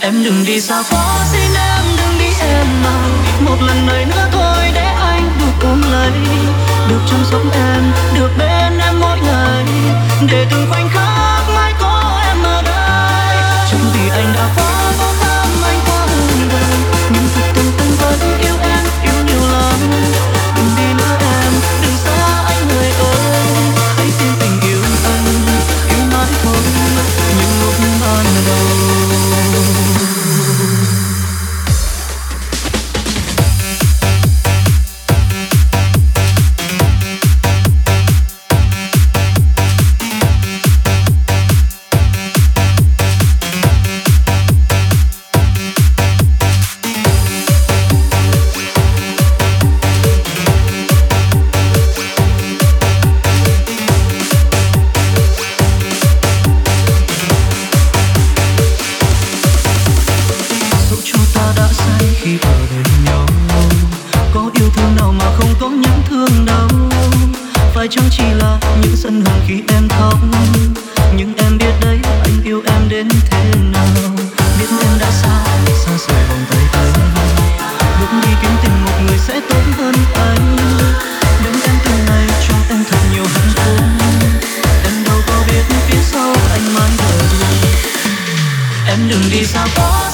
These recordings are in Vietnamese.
em đừng đi xa quá, xin em đừng đi em mà. một lần này nữa thôi, để anh được ôm lấy được chăm sóc em, được bên em mỗi ngày để từng khoảnh khắc These are balls.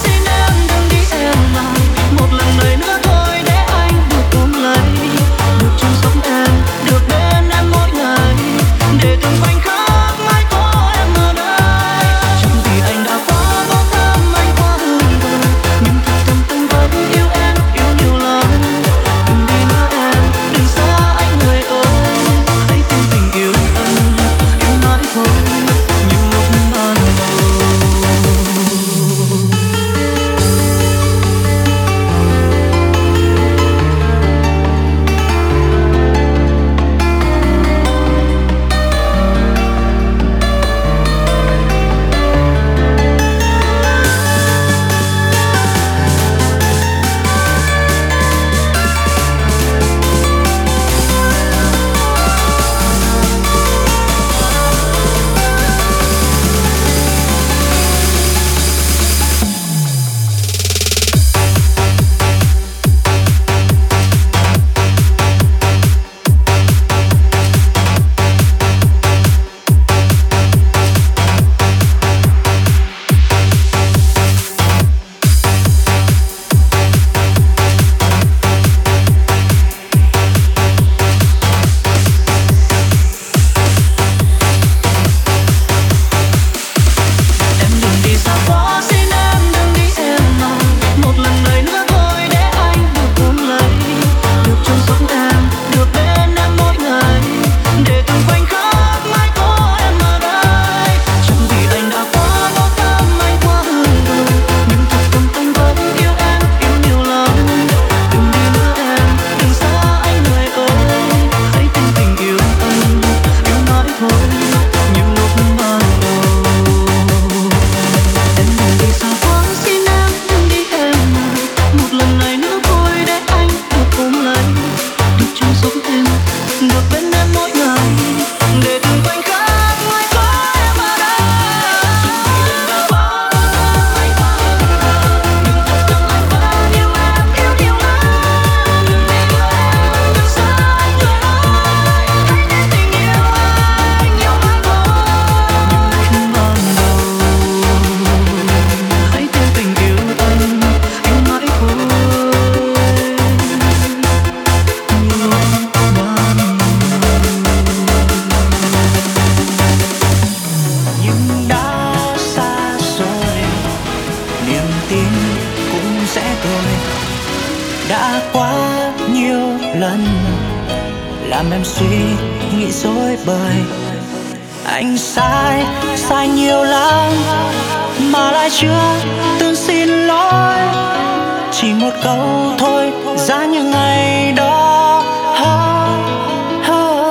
lần. Làm em suy nghĩ dối bời. Anh sai sai nhiều lắm mà lại chưa từng xin lỗi. Chỉ một câu thôi giá những ngày đó. Ha, ha.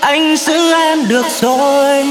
anh giữ em được rồi.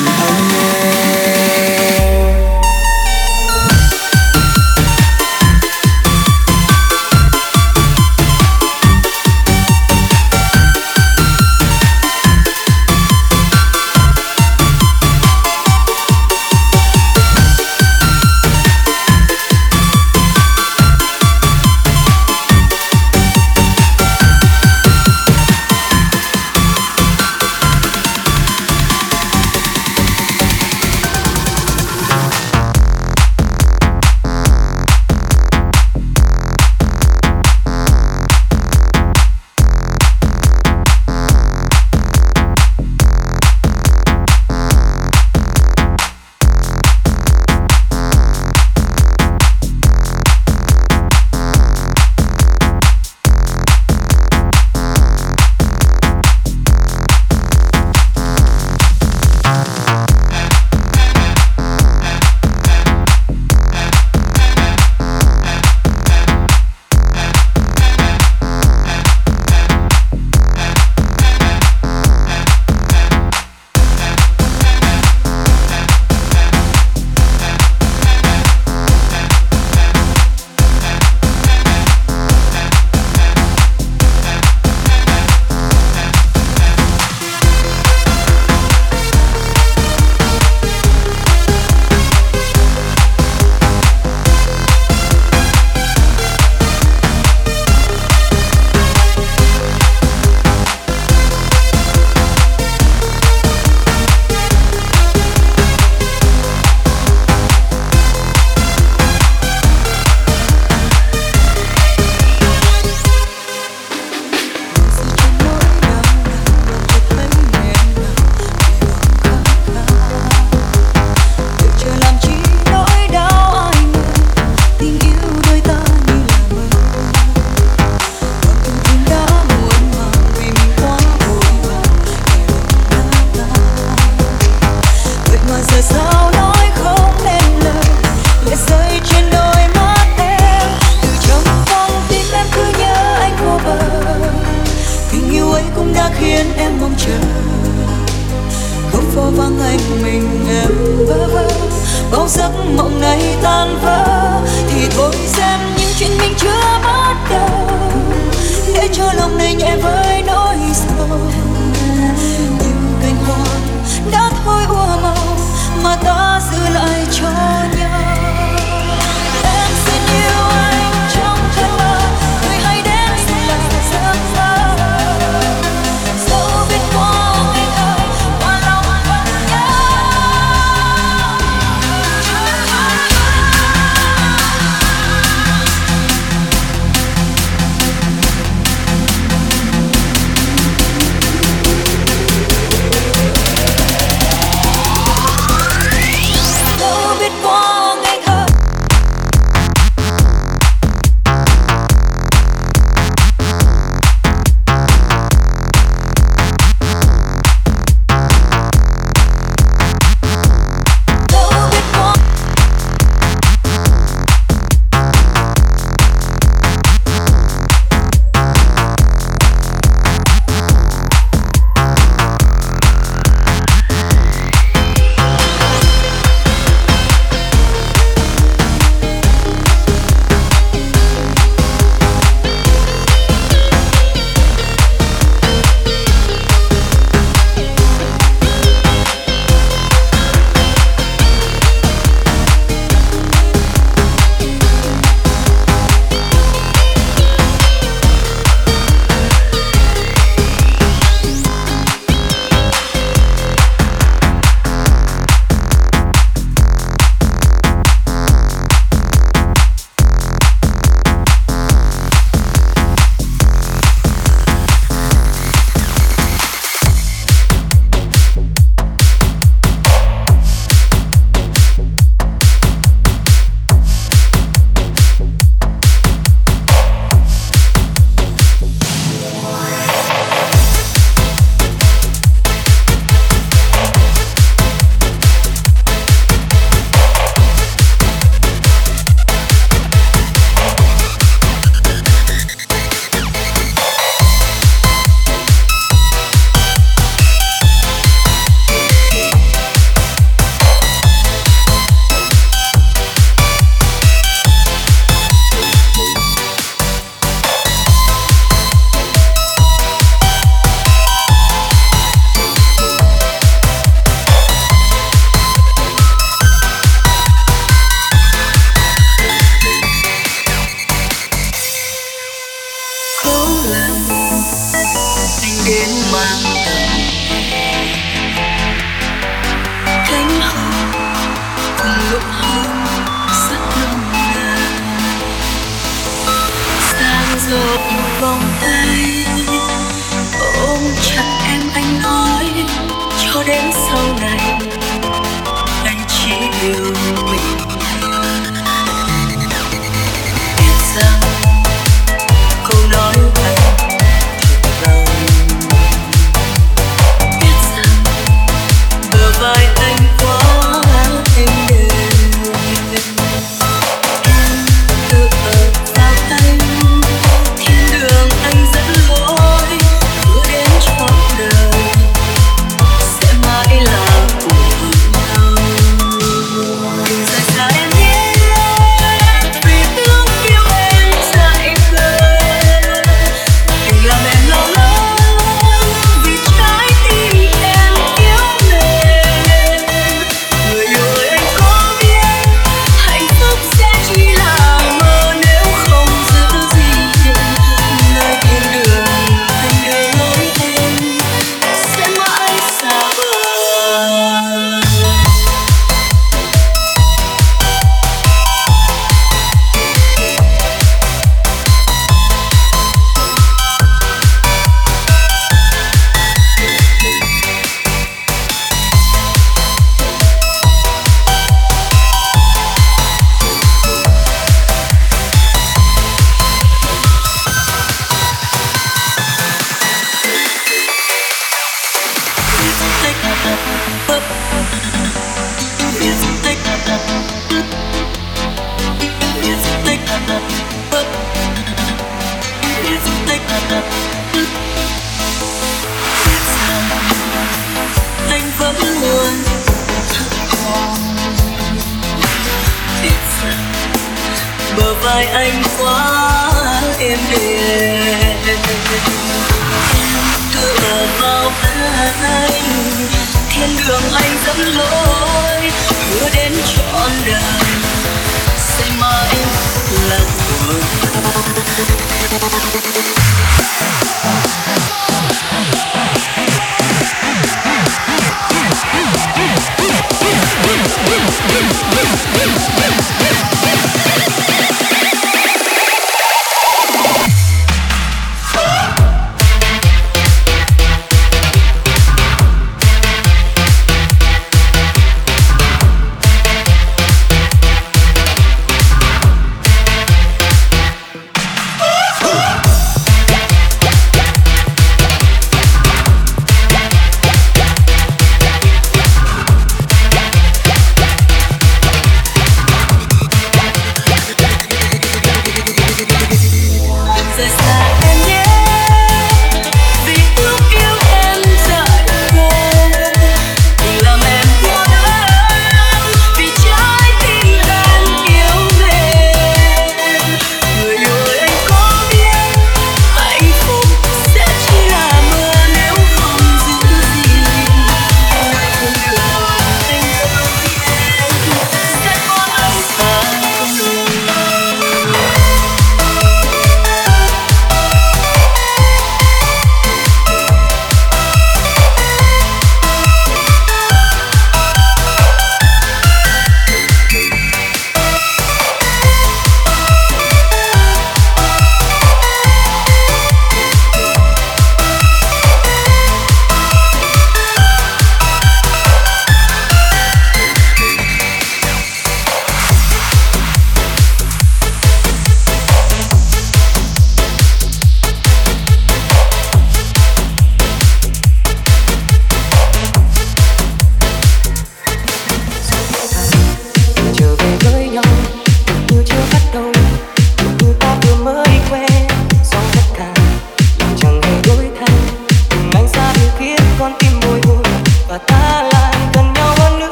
nothing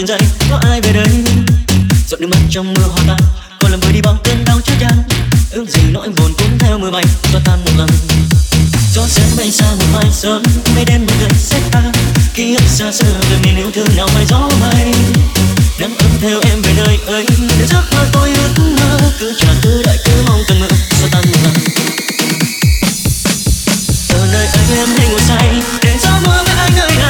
từng giây Có ai về đây Giọt nước mắt trong mưa hoa tan còn làm vơi đi bao cơn đau chớ chan Ước gì nỗi buồn cũng theo mưa bay Xóa tan một lần. Gió sẽ bay xa một mai sớm Mây đen một người sẽ tan Ký ức xa xưa về miền yêu thương nào mai gió bay. Nắng ấm theo em về nơi ấy, Để giấc mơ tôi ước mơ. Cứ chờ cứ đợi cứ mong từng mưa Xóa tan một lần. Ở nơi anh em hay ngồi say, để gió mưa với anh nơi này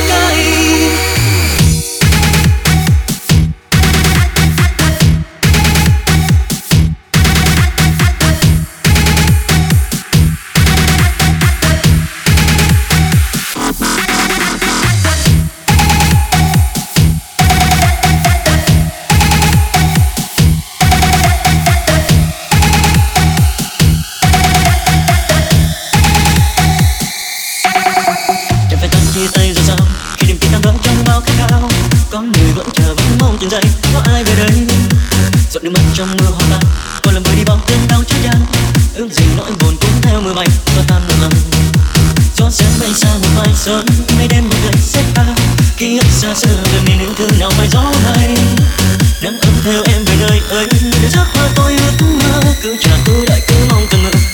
ai về đây Giọt nước mắt trong mưa hoa tan, còn làm vơi đi bao cơn đau chết chan Ước gì nỗi buồn cũng theo mưa bay Và tan một lần. Gió sẽ bay xa một mai sớm Mây đen một ngày sẽ ta Ký ức xa xưa về miền yêu thương nào phải gió này Nắng ấm theo em về nơi ấy Để giấc mơ tôi ước mơ. Cứ chờ cứ đợi, cứ mong từng mơ